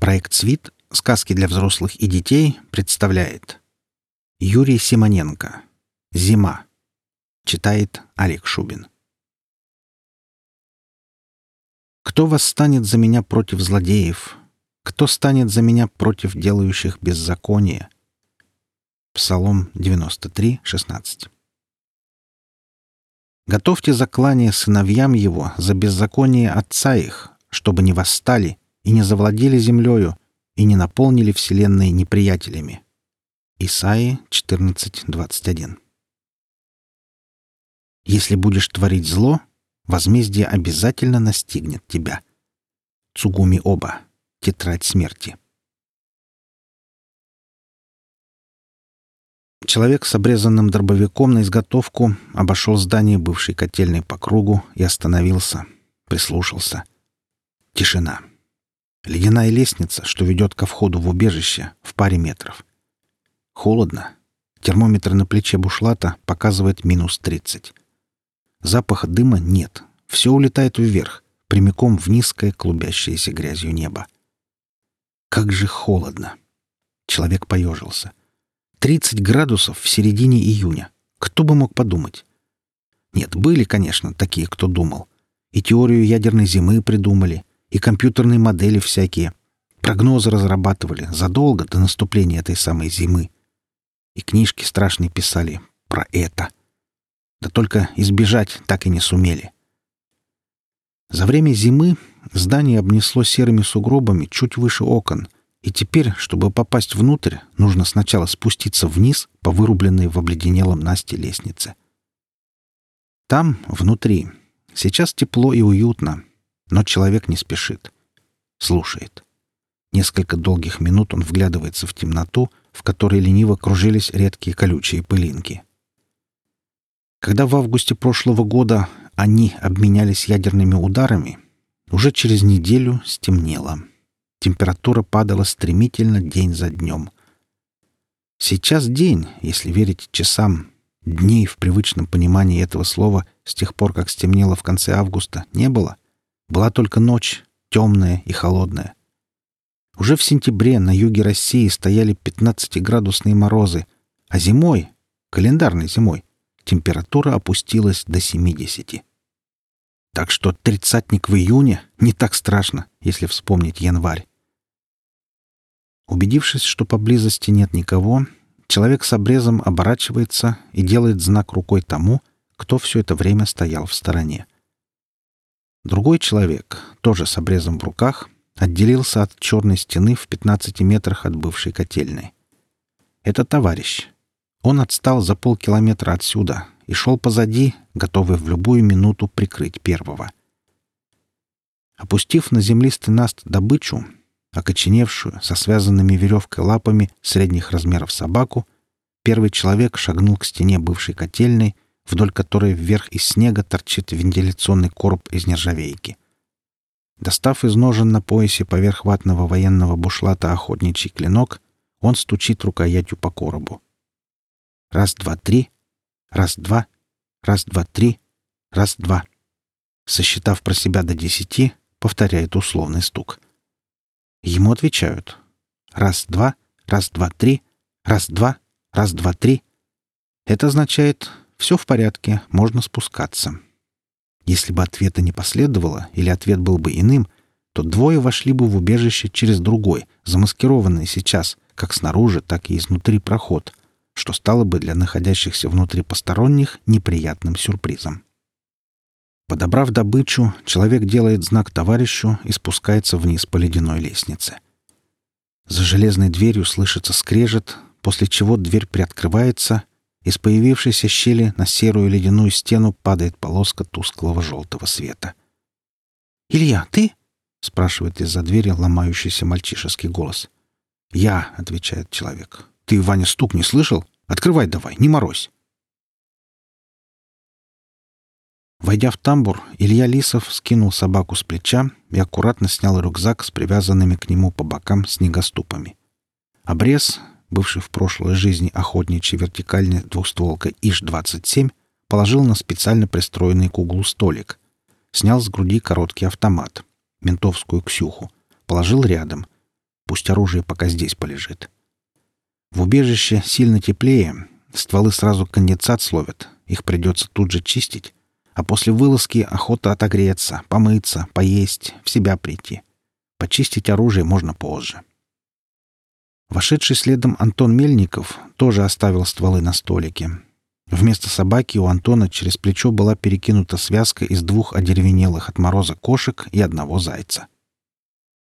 Проект «Свит. Сказки для взрослых и детей» представляет Юрий Симоненко «Зима». Читает Олег Шубин. Кто восстанет за меня против злодеев? Кто станет за меня против делающих беззаконие? Псалом 93, 16. Готовьте заклание сыновьям его за беззаконие отца их, чтобы не восстали и не завладели землею и не наполнили вселенной неприятелями. Исаии 14.21 Если будешь творить зло, возмездие обязательно настигнет тебя. Цугуми Оба. Тетрадь смерти. Человек с обрезанным дробовиком на изготовку обошел здание бывшей котельной по кругу и остановился, прислушался. Тишина. Ледяная лестница, что ведет ко входу в убежище, в паре метров. Холодно. Термометр на плече бушлата показывает минус тридцать. Запаха дыма нет. Все улетает вверх, прямиком в низкое, клубящееся грязью небо. Как же холодно! Человек поежился. 30 градусов в середине июня. Кто бы мог подумать? Нет, были, конечно, такие, кто думал. И теорию ядерной зимы придумали, и компьютерные модели всякие. Прогнозы разрабатывали задолго до наступления этой самой зимы. И книжки страшные писали про это. Да только избежать так и не сумели. За время зимы здание обнесло серыми сугробами чуть выше окон — и теперь, чтобы попасть внутрь, нужно сначала спуститься вниз по вырубленной в обледенелом Насте лестнице. Там, внутри, сейчас тепло и уютно, но человек не спешит. Слушает. Несколько долгих минут он вглядывается в темноту, в которой лениво кружились редкие колючие пылинки. Когда в августе прошлого года они обменялись ядерными ударами, уже через неделю стемнело. Температура падала стремительно день за днем. Сейчас день, если верить часам, дней в привычном понимании этого слова с тех пор, как стемнело в конце августа, не было. Была только ночь, темная и холодная. Уже в сентябре на юге России стояли 15-градусные морозы, а зимой, календарной зимой, температура опустилась до 70. Так что тридцатник в июне не так страшно, если вспомнить январь. Убедившись, что поблизости нет никого, человек с обрезом оборачивается и делает знак рукой тому, кто все это время стоял в стороне. Другой человек, тоже с обрезом в руках, отделился от черной стены в 15 метрах от бывшей котельной. Это товарищ. Он отстал за полкилометра отсюда и шел позади, готовый в любую минуту прикрыть первого. Опустив на землистый наст добычу, окоченевшую, со связанными веревкой лапами средних размеров собаку, первый человек шагнул к стене бывшей котельной, вдоль которой вверх из снега торчит вентиляционный короб из нержавейки. Достав из ножен на поясе поверх ватного военного бушлата охотничий клинок, он стучит рукоятью по коробу. Раз, два, три. Раз, два. Раз, два, три. Раз, два. Сосчитав про себя до десяти, повторяет условный стук — Ему отвечают. Раз-два, раз-два-три, раз-два, раз-два-три. Это означает «все в порядке, можно спускаться». Если бы ответа не последовало или ответ был бы иным, то двое вошли бы в убежище через другой, замаскированный сейчас, как снаружи, так и изнутри проход, что стало бы для находящихся внутри посторонних неприятным сюрпризом. Подобрав добычу, человек делает знак товарищу и спускается вниз по ледяной лестнице. За железной дверью слышится скрежет, после чего дверь приоткрывается, из появившейся щели на серую ледяную стену падает полоска тусклого желтого света. «Илья, ты?» — спрашивает из-за двери ломающийся мальчишеский голос. «Я», — отвечает человек. «Ты, Ваня, стук не слышал? Открывай давай, не морозь». Войдя в тамбур, Илья Лисов скинул собаку с плеча и аккуратно снял рюкзак с привязанными к нему по бокам снегоступами. Обрез, бывший в прошлой жизни охотничий вертикальной двухстволкой ИЖ-27, положил на специально пристроенный к углу столик. Снял с груди короткий автомат, ментовскую «Ксюху», положил рядом. Пусть оружие пока здесь полежит. В убежище сильно теплее. Стволы сразу конденсат словят. Их придется тут же чистить. А после вылазки охота отогреться, помыться, поесть, в себя прийти. Почистить оружие можно позже. Вошедший следом Антон Мельников тоже оставил стволы на столике. Вместо собаки у Антона через плечо была перекинута связка из двух одеревенелых от мороза кошек и одного зайца.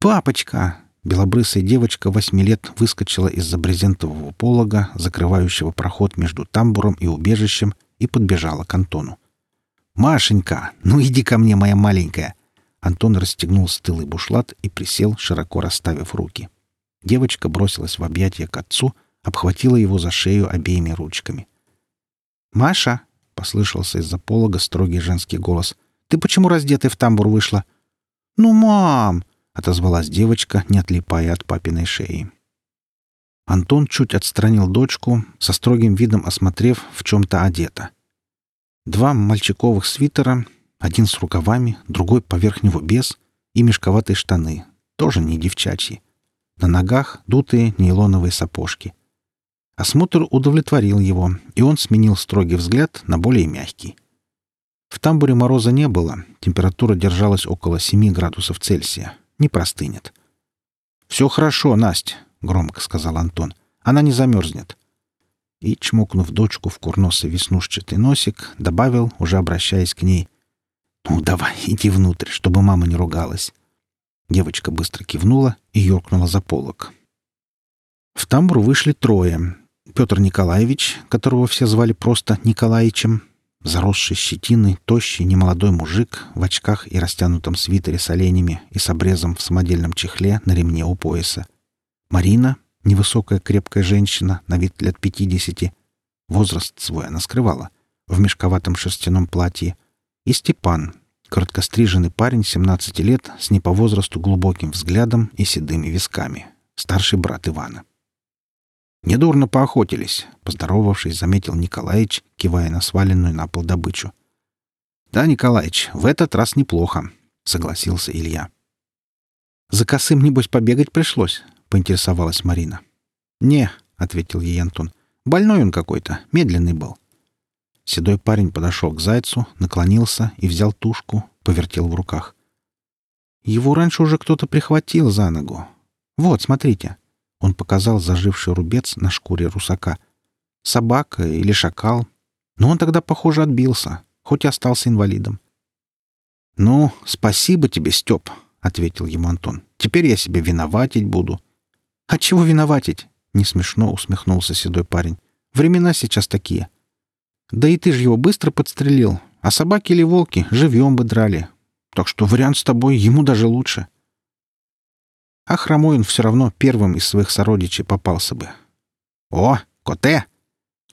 «Папочка!» Белобрысая девочка восьми лет выскочила из-за брезентового полога, закрывающего проход между тамбуром и убежищем, и подбежала к Антону. «Машенька, ну иди ко мне, моя маленькая!» Антон расстегнул стылый бушлат и присел, широко расставив руки. Девочка бросилась в объятия к отцу, обхватила его за шею обеими ручками. «Маша!» — послышался из-за полога строгий женский голос. «Ты почему раздетая в тамбур вышла?» «Ну, мам!» — отозвалась девочка, не отлипая от папиной шеи. Антон чуть отстранил дочку, со строгим видом осмотрев, в чем-то одета. Два мальчиковых свитера, один с рукавами, другой поверх него без, и мешковатые штаны, тоже не девчачьи. На ногах дутые нейлоновые сапожки. Осмотр удовлетворил его, и он сменил строгий взгляд на более мягкий. В тамбуре мороза не было, температура держалась около 7 градусов Цельсия. Не простынет. «Все хорошо, Настя», — громко сказал Антон. «Она не замерзнет и, чмокнув дочку в курносый веснушчатый носик, добавил, уже обращаясь к ней, «Ну, давай, иди внутрь, чтобы мама не ругалась». Девочка быстро кивнула и юркнула за полок. В тамбур вышли трое. Петр Николаевич, которого все звали просто Николаичем, заросший щетиной, тощий, немолодой мужик в очках и растянутом свитере с оленями и с обрезом в самодельном чехле на ремне у пояса. Марина, Невысокая крепкая женщина, на вид лет пятидесяти. Возраст свой она скрывала. В мешковатом шерстяном платье. И Степан, короткостриженный парень 17 лет с не по возрасту глубоким взглядом и седыми висками. Старший брат Ивана. «Недурно поохотились», — поздоровавшись, заметил Николаич, кивая на сваленную на пол добычу. «Да, Николаич, в этот раз неплохо», — согласился Илья. «За косым, небось, побегать пришлось?» — поинтересовалась Марина. «Не», — ответил ей Антон. «Больной он какой-то, медленный был». Седой парень подошел к зайцу, наклонился и взял тушку, повертел в руках. Его раньше уже кто-то прихватил за ногу. Вот, смотрите. Он показал заживший рубец на шкуре русака. Собака или шакал. Но он тогда, похоже, отбился, хоть и остался инвалидом. «Ну, спасибо тебе, Степ», — ответил ему Антон. «Теперь я себе виноватить буду. «А чего виноватить?» — не смешно усмехнулся седой парень. «Времена сейчас такие. Да и ты же его быстро подстрелил, а собаки или волки живьем бы драли. Так что вариант с тобой ему даже лучше». А хромой он все равно первым из своих сородичей попался бы. «О, коте!»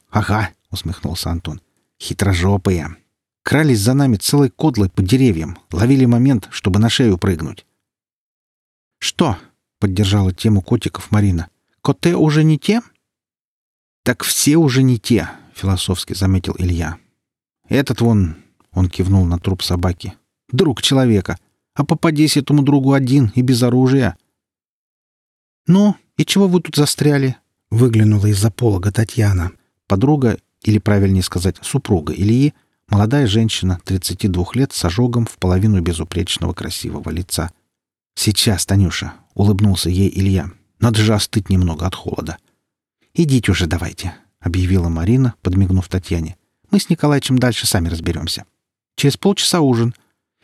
«Ага», — усмехнулся Антон. «Хитрожопые. Крались за нами целой кодлой по деревьям, ловили момент, чтобы на шею прыгнуть». «Что?» поддержала тему котиков Марина. «Коте уже не те?» «Так все уже не те», — философски заметил Илья. «Этот вон...» — он кивнул на труп собаки. «Друг человека. А попадись этому другу один и без оружия». «Ну, и чего вы тут застряли?» — выглянула из-за полога Татьяна. Подруга, или правильнее сказать, супруга Ильи, молодая женщина, 32 лет, с ожогом в половину безупречного красивого лица. «Сейчас, Танюша, — улыбнулся ей Илья. «Надо же остыть немного от холода». «Идите уже давайте», — объявила Марина, подмигнув Татьяне. «Мы с Николаевичем дальше сами разберемся. Через полчаса ужин.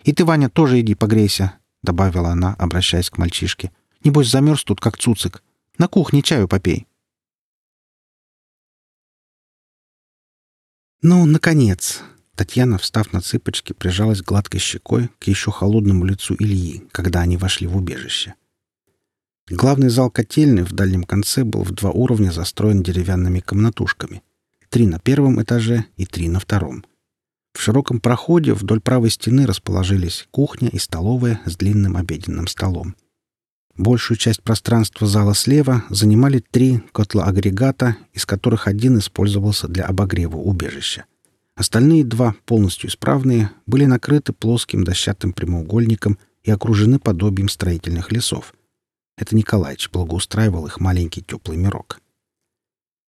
И ты, Ваня, тоже иди погрейся», — добавила она, обращаясь к мальчишке. «Небось, замерз тут, как цуцик. На кухне чаю попей». «Ну, наконец!» Татьяна, встав на цыпочки, прижалась гладкой щекой к еще холодному лицу Ильи, когда они вошли в убежище. Главный зал котельной в дальнем конце был в два уровня застроен деревянными комнатушками. Три на первом этаже и три на втором. В широком проходе вдоль правой стены расположились кухня и столовая с длинным обеденным столом. Большую часть пространства зала слева занимали три котла-агрегата, из которых один использовался для обогрева убежища. Остальные два, полностью исправные, были накрыты плоским дощатым прямоугольником и окружены подобием строительных лесов — Это Николаич благоустраивал их маленький теплый мирок.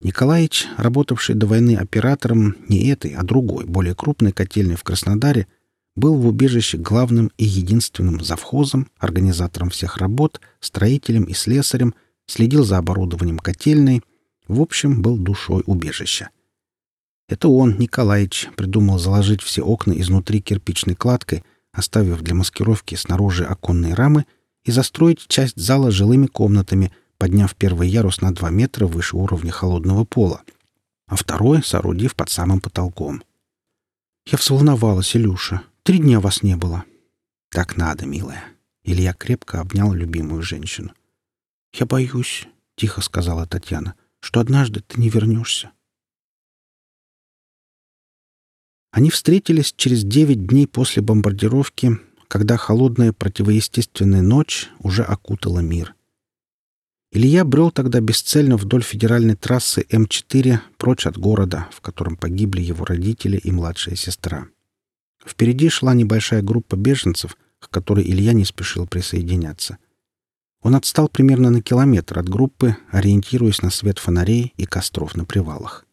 Николаич, работавший до войны оператором не этой, а другой, более крупной котельной в Краснодаре, был в убежище главным и единственным завхозом, организатором всех работ, строителем и слесарем, следил за оборудованием котельной, в общем, был душой убежища. Это он, Николаич, придумал заложить все окна изнутри кирпичной кладкой, оставив для маскировки снаружи оконные рамы и застроить часть зала жилыми комнатами, подняв первый ярус на два метра выше уровня холодного пола, а второй соорудив под самым потолком. «Я взволновалась, Илюша. Три дня вас не было». «Так надо, милая». Илья крепко обнял любимую женщину. «Я боюсь», — тихо сказала Татьяна, — «что однажды ты не вернешься». Они встретились через девять дней после бомбардировки, когда холодная противоестественная ночь уже окутала мир — Илья брел тогда бесцельно вдоль федеральной трассы М4 прочь от города, в котором погибли его родители и младшая сестра. Впереди шла небольшая группа беженцев, к которой Илья не спешил присоединяться. Он отстал примерно на километр от группы, ориентируясь на свет фонарей и костров на привалах.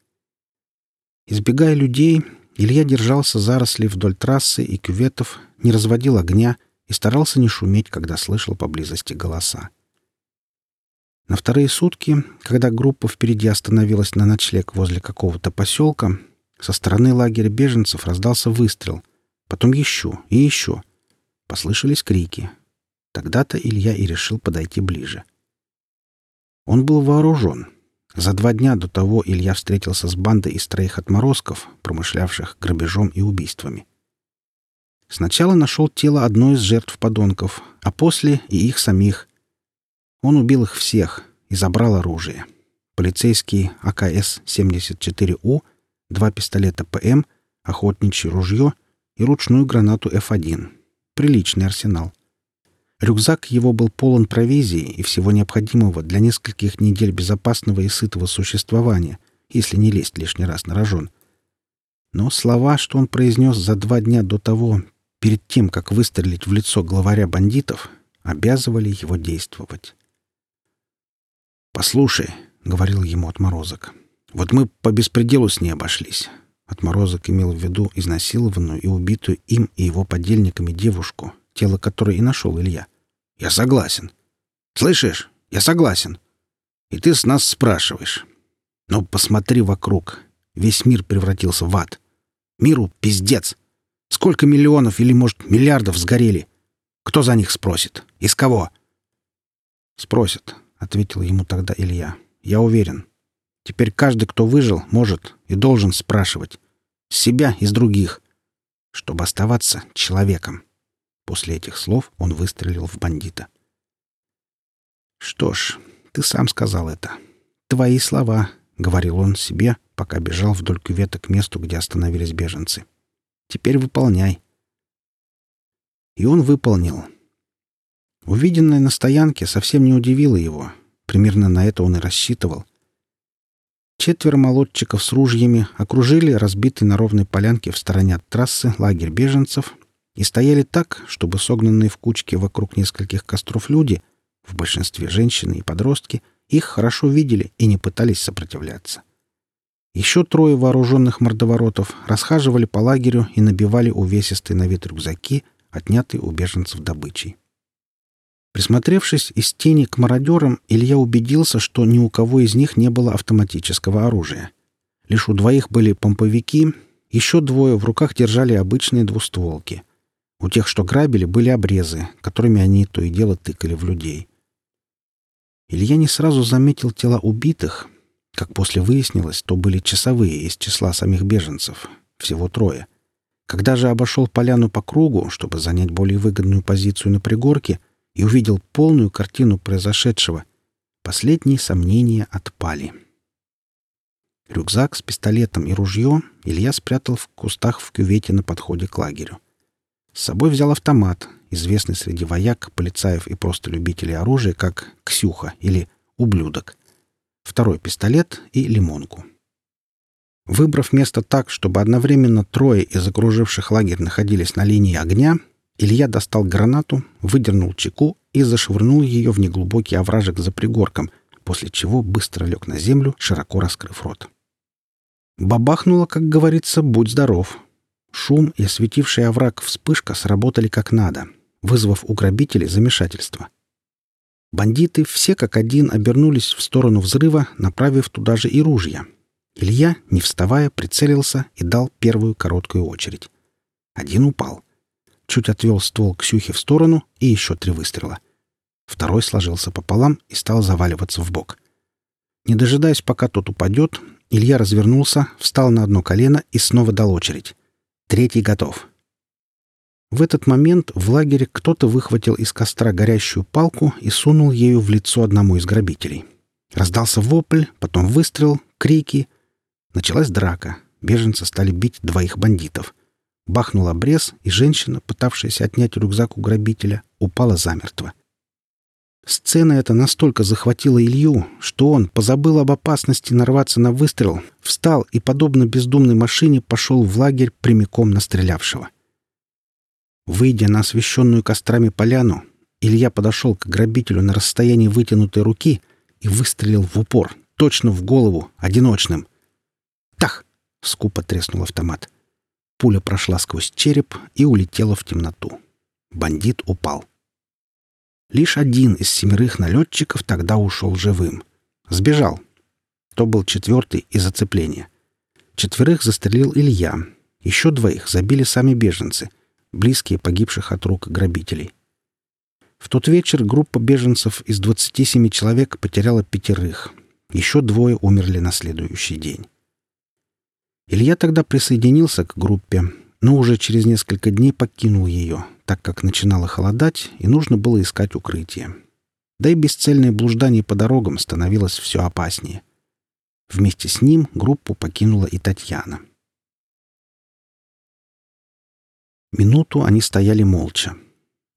Избегая людей, Илья держался зарослей вдоль трассы и кюветов, не разводил огня и старался не шуметь, когда слышал поблизости голоса. На вторые сутки, когда группа впереди остановилась на ночлег возле какого-то поселка, со стороны лагеря беженцев раздался выстрел. Потом еще и еще. Послышались крики. Тогда-то Илья и решил подойти ближе. Он был вооружен. За два дня до того Илья встретился с бандой из троих отморозков, промышлявших грабежом и убийствами. Сначала нашел тело одной из жертв подонков, а после и их самих, он убил их всех и забрал оружие. Полицейский АКС-74У, два пистолета ПМ, охотничье ружье и ручную гранату F1. Приличный арсенал. Рюкзак его был полон провизии и всего необходимого для нескольких недель безопасного и сытого существования, если не лезть лишний раз на рожон. Но слова, что он произнес за два дня до того, перед тем, как выстрелить в лицо главаря бандитов, обязывали его действовать. «Послушай», — говорил ему отморозок, — «вот мы по беспределу с ней обошлись». Отморозок имел в виду изнасилованную и убитую им и его подельниками девушку, тело которой и нашел Илья. «Я согласен. Слышишь? Я согласен. И ты с нас спрашиваешь. Но посмотри вокруг. Весь мир превратился в ад. Миру пиздец. Сколько миллионов или, может, миллиардов сгорели? Кто за них спросит? Из кого?» «Спросят. — ответил ему тогда Илья. «Я уверен. Теперь каждый, кто выжил, может и должен спрашивать. С себя и с других. Чтобы оставаться человеком». После этих слов он выстрелил в бандита. «Что ж, ты сам сказал это. Твои слова», — говорил он себе, пока бежал вдоль кювета к месту, где остановились беженцы. «Теперь выполняй». И он выполнил. Увиденное на стоянке совсем не удивило его. Примерно на это он и рассчитывал. Четверо молодчиков с ружьями окружили разбитый на ровной полянке в стороне от трассы лагерь беженцев и стояли так, чтобы согнанные в кучки вокруг нескольких костров люди, в большинстве женщины и подростки, их хорошо видели и не пытались сопротивляться. Еще трое вооруженных мордоворотов расхаживали по лагерю и набивали увесистые на вид рюкзаки, отнятые у беженцев добычей. Присмотревшись из тени к мародерам, Илья убедился, что ни у кого из них не было автоматического оружия. Лишь у двоих были помповики, еще двое в руках держали обычные двустволки. У тех, что грабили, были обрезы, которыми они то и дело тыкали в людей. Илья не сразу заметил тела убитых. Как после выяснилось, то были часовые из числа самих беженцев. Всего трое. Когда же обошел поляну по кругу, чтобы занять более выгодную позицию на пригорке, и увидел полную картину произошедшего, последние сомнения отпали. Рюкзак с пистолетом и ружье Илья спрятал в кустах в кювете на подходе к лагерю. С собой взял автомат, известный среди вояк, полицаев и просто любителей оружия как «Ксюха» или «Ублюдок», второй пистолет и лимонку. Выбрав место так, чтобы одновременно трое из окруживших лагерь находились на линии огня, Илья достал гранату, выдернул чеку и зашвырнул ее в неглубокий овражек за пригорком, после чего быстро лег на землю, широко раскрыв рот. Бабахнуло, как говорится, «будь здоров». Шум и осветивший овраг вспышка сработали как надо, вызвав у грабителей замешательство. Бандиты все как один обернулись в сторону взрыва, направив туда же и ружья. Илья, не вставая, прицелился и дал первую короткую очередь. Один упал. Чуть отвел ствол Ксюхи в сторону и еще три выстрела. Второй сложился пополам и стал заваливаться в бок. Не дожидаясь, пока тот упадет, Илья развернулся, встал на одно колено и снова дал очередь. Третий готов. В этот момент в лагере кто-то выхватил из костра горящую палку и сунул ею в лицо одному из грабителей. Раздался вопль, потом выстрел, крики. Началась драка. Беженцы стали бить двоих бандитов. Бахнул обрез, и женщина, пытавшаяся отнять рюкзак у грабителя, упала замертво. Сцена эта настолько захватила Илью, что он позабыл об опасности нарваться на выстрел, встал и, подобно бездумной машине, пошел в лагерь прямиком на стрелявшего. Выйдя на освещенную кострами поляну, Илья подошел к грабителю на расстоянии вытянутой руки и выстрелил в упор, точно в голову, одиночным. «Тах!» — скупо треснул автомат. Пуля прошла сквозь череп и улетела в темноту. Бандит упал. Лишь один из семерых налетчиков тогда ушел живым. Сбежал. То был четвертый из оцепления. Четверых застрелил Илья. Еще двоих забили сами беженцы, близкие погибших от рук грабителей. В тот вечер группа беженцев из 27 человек потеряла пятерых. Еще двое умерли на следующий день. Илья тогда присоединился к группе, но уже через несколько дней покинул ее, так как начинало холодать и нужно было искать укрытие. Да и бесцельное блуждание по дорогам становилось все опаснее. Вместе с ним группу покинула и Татьяна. Минуту они стояли молча.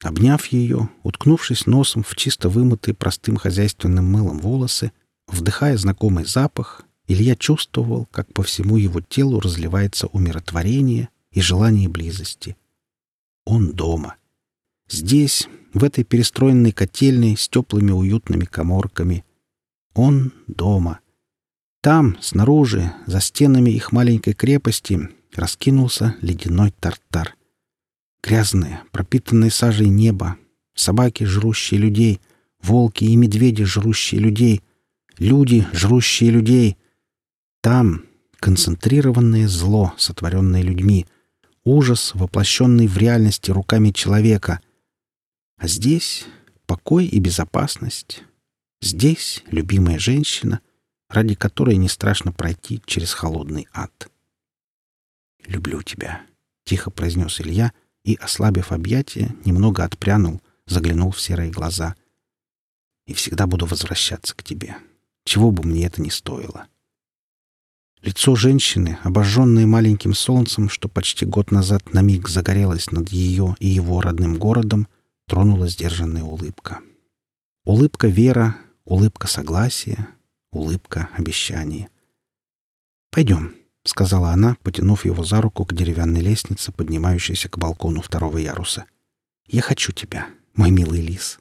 Обняв ее, уткнувшись носом в чисто вымытые простым хозяйственным мылом волосы, вдыхая знакомый запах, Илья чувствовал, как по всему его телу разливается умиротворение и желание близости. Он дома. Здесь, в этой перестроенной котельной с теплыми уютными коморками. Он дома. Там, снаружи, за стенами их маленькой крепости, раскинулся ледяной тартар. Грязное, пропитанное сажей небо, собаки, жрущие людей, волки и медведи, жрущие людей, люди, жрущие людей. Там концентрированное зло, сотворенное людьми — ужас, воплощенный в реальности руками человека. А здесь покой и безопасность. Здесь любимая женщина, ради которой не страшно пройти через холодный ад. «Люблю тебя», — тихо произнес Илья и, ослабив объятия, немного отпрянул, заглянул в серые глаза. «И всегда буду возвращаться к тебе, чего бы мне это ни стоило». Лицо женщины, обожженное маленьким солнцем, что почти год назад на миг загорелось над ее и его родным городом, тронула сдержанная улыбка. Улыбка вера, улыбка согласия, улыбка обещания. «Пойдем», — сказала она, потянув его за руку к деревянной лестнице, поднимающейся к балкону второго яруса. «Я хочу тебя, мой милый лис».